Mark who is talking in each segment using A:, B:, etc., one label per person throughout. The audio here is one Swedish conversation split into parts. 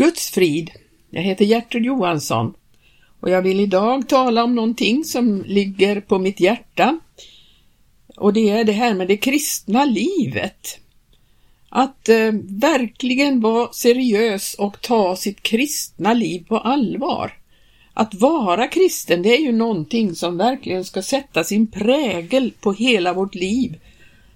A: Guds frid. Jag heter Gertrud Johansson och jag vill idag tala om någonting som ligger på mitt hjärta. Och det är det här med det kristna livet. Att eh, verkligen vara seriös och ta sitt kristna liv på allvar. Att vara kristen, det är ju någonting som verkligen ska sätta sin prägel på hela vårt liv.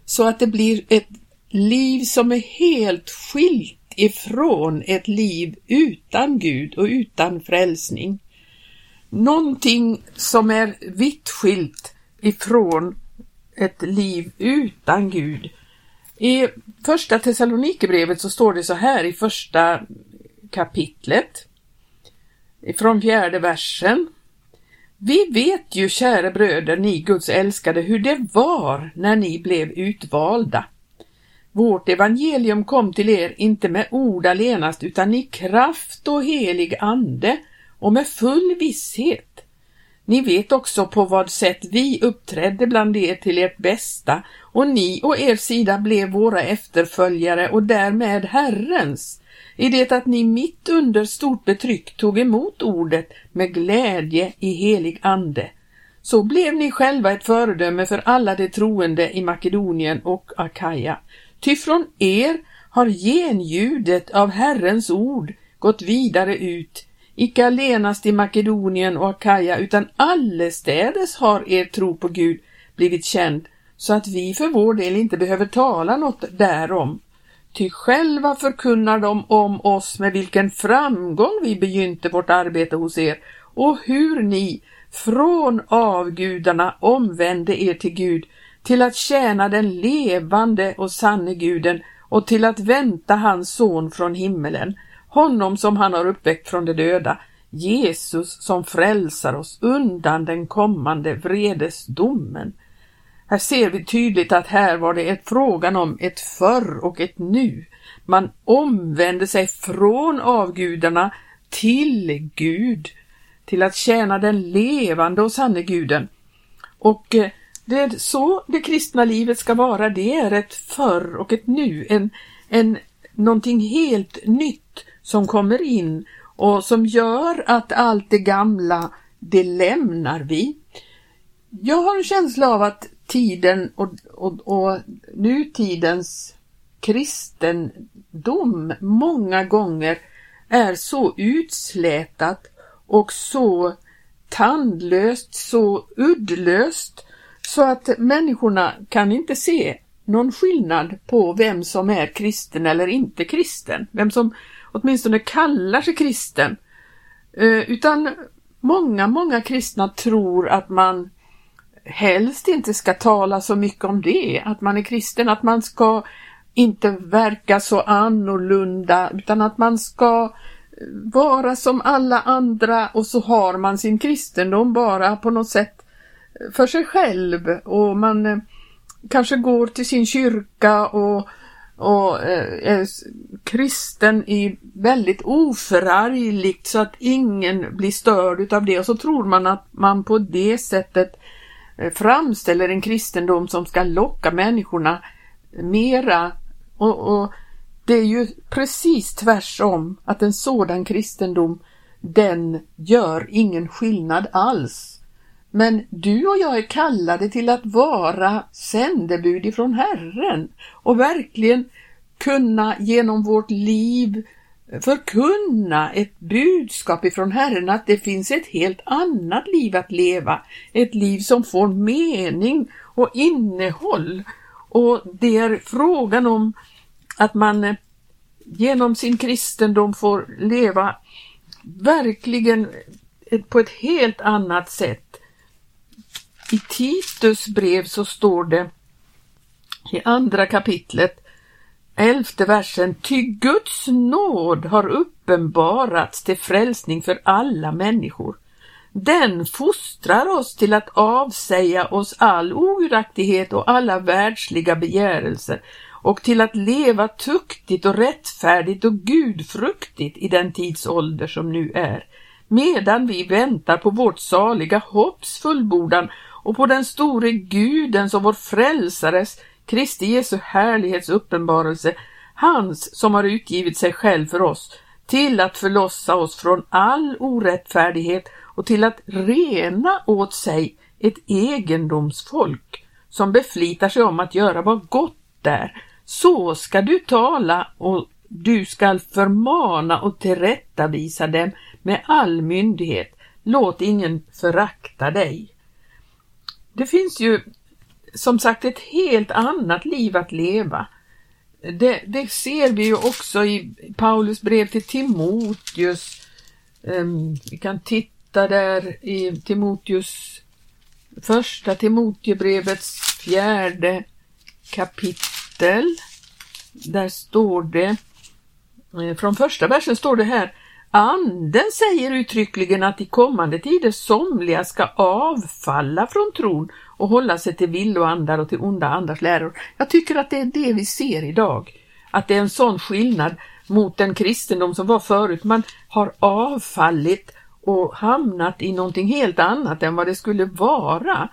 A: Så att det blir ett liv som är helt skilt ifrån ett liv utan Gud och utan frälsning. Någonting som är vitt skilt ifrån ett liv utan Gud. I första Thessalonikerbrevet så står det så här i första kapitlet från fjärde versen. Vi vet ju, kära bröder, ni Guds älskade, hur det var när ni blev utvalda. Vårt evangelium kom till er inte med ord allenast utan i kraft och helig ande och med full visshet. Ni vet också på vad sätt vi uppträdde bland er till ert bästa och ni och er sida blev våra efterföljare och därmed Herrens, i det att ni mitt under stort betryck tog emot ordet med glädje i helig ande. Så blev ni själva ett föredöme för alla de troende i Makedonien och Akaja. Ty från er har genljudet av Herrens ord gått vidare ut, icke allenast i Makedonien och Akaja, utan allestädes har er tro på Gud blivit känd, så att vi för vår del inte behöver tala något därom. Ty själva förkunnar de om oss med vilken framgång vi begynte vårt arbete hos er och hur ni från avgudarna omvände er till Gud till att tjäna den levande och sanne guden och till att vänta hans son från himmelen, honom som han har uppväckt från de döda, Jesus som frälsar oss undan den kommande vredesdomen. Här ser vi tydligt att här var det ett frågan om ett förr och ett nu. Man omvände sig från avgudarna till Gud, till att tjäna den levande och sanne guden. Och eh, det är så det kristna livet ska vara. Det är ett förr och ett nu, en, en, någonting helt nytt som kommer in och som gör att allt det gamla, det lämnar vi. Jag har en känsla av att tiden och, och, och nutidens kristendom många gånger är så utslätat och så tandlöst, så uddlöst så att människorna kan inte se någon skillnad på vem som är kristen eller inte kristen, vem som åtminstone kallar sig kristen. Eh, utan många, många kristna tror att man helst inte ska tala så mycket om det, att man är kristen, att man ska inte verka så annorlunda utan att man ska vara som alla andra och så har man sin kristendom bara på något sätt för sig själv och man eh, kanske går till sin kyrka och, och eh, är kristen i väldigt oförargligt så att ingen blir störd utav det. Och så tror man att man på det sättet eh, framställer en kristendom som ska locka människorna mera. Och, och det är ju precis tvärsom att en sådan kristendom den gör ingen skillnad alls men du och jag är kallade till att vara sändebud ifrån Herren och verkligen kunna genom vårt liv förkunna ett budskap ifrån Herren att det finns ett helt annat liv att leva. Ett liv som får mening och innehåll. Och det är frågan om att man eh, genom sin kristendom får leva verkligen eh, på ett helt annat sätt i Titus brev så står det i andra kapitlet, elfte versen, ty Guds nåd har uppenbarats till frälsning för alla människor. Den fostrar oss till att avsäga oss all oraktighet och alla världsliga begärelser och till att leva tuktigt och rättfärdigt och gudfruktigt i den tidsålder som nu är, medan vi väntar på vårt saliga hopps fullbordan och på den store Gudens och vår frälsares, Kristi Jesu härlighets uppenbarelse, hans som har utgivit sig själv för oss till att förlossa oss från all orättfärdighet och till att rena åt sig ett egendomsfolk som beflitar sig om att göra vad gott är. Så ska du tala och du skall förmana och tillrättavisa dem med all myndighet. Låt ingen förakta dig. Det finns ju som sagt ett helt annat liv att leva. Det, det ser vi ju också i Paulus brev till Timoteus. Um, vi kan titta där i Timoteus första Timotebrevets fjärde kapitel. Där står det, eh, från första versen står det här, Anden säger uttryckligen att i kommande tider somliga ska avfalla från tron och hålla sig till villoandar och till onda andars läror. Jag tycker att det är det vi ser idag. Att det är en sån skillnad mot den kristendom som var förut. Man har avfallit och hamnat i någonting helt annat än vad det skulle vara.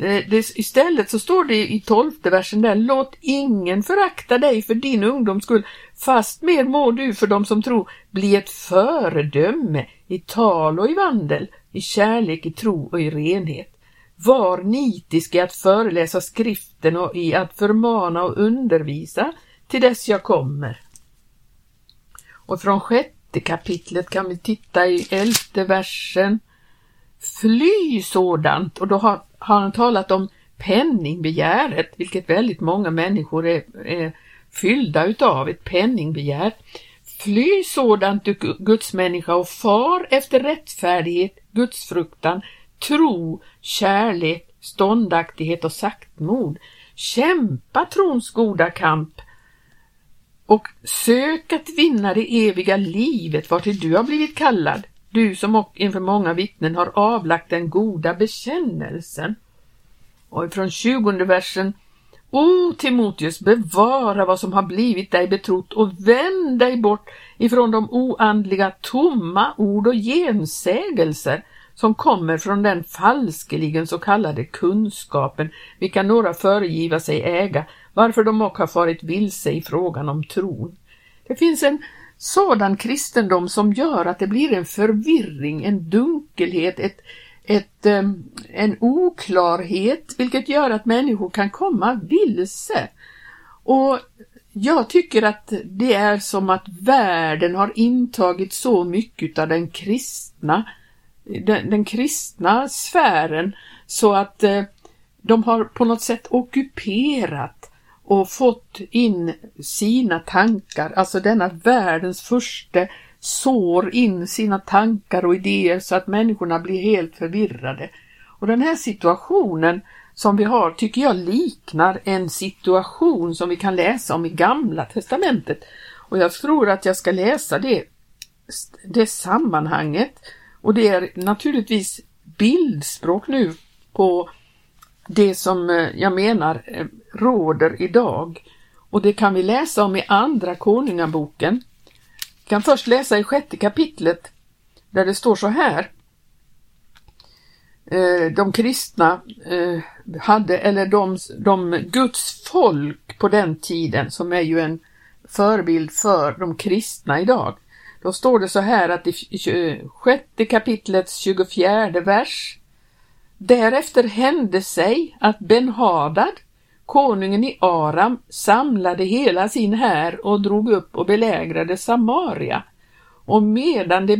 A: Eh, det, det, istället så står det i tolfte versen där, låt ingen förakta dig för din ungdoms skull, fast mer må du för dem som tror bli ett föredöme i tal och i vandel, i kärlek, i tro och i renhet. Var nitisk i att föreläsa skriften och i att förmana och undervisa till dess jag kommer. Och från sjätte kapitlet kan vi titta i elfte versen. Fly sådant, och då har, har han talat om penningbegäret, vilket väldigt många människor är, är fyllda utav, ett penningbegär. Fly sådant du gudsmänniska och far efter rättfärdighet, gudsfruktan, tro, kärlek, ståndaktighet och saktmod. Kämpa trons goda kamp och sök att vinna det eviga livet vartill du har blivit kallad, du som inför många vittnen har avlagt den goda bekännelsen. Och från 20 versen O Timoteus, bevara vad som har blivit dig betrott och vänd dig bort ifrån de oandliga tomma ord och gensägelser som kommer från den falskeligen så kallade kunskapen, vilka några föregiva sig äga, varför de också har farit vilse i frågan om tron. Det finns en sådan kristendom som gör att det blir en förvirring, en dunkelhet, ett, ett, en oklarhet, vilket gör att människor kan komma vilse. Och jag tycker att det är som att världen har intagit så mycket av den kristna den, den kristna sfären så att eh, de har på något sätt ockuperat och fått in sina tankar, alltså denna världens första sår in sina tankar och idéer så att människorna blir helt förvirrade. Och den här situationen som vi har tycker jag liknar en situation som vi kan läsa om i Gamla testamentet. Och jag tror att jag ska läsa det, det sammanhanget och det är naturligtvis bildspråk nu på det som eh, jag menar eh, råder idag. Och det kan vi läsa om i Andra Konungaboken. Vi kan först läsa i sjätte kapitlet där det står så här. Eh, de kristna eh, hade, eller de, de Guds folk på den tiden, som är ju en förebild för de kristna idag, då står det så här att i sjätte kapitlets 24 vers Därefter hände sig att Ben-Hadad, konungen i Aram, samlade hela sin här och drog upp och belägrade Samaria. Och medan de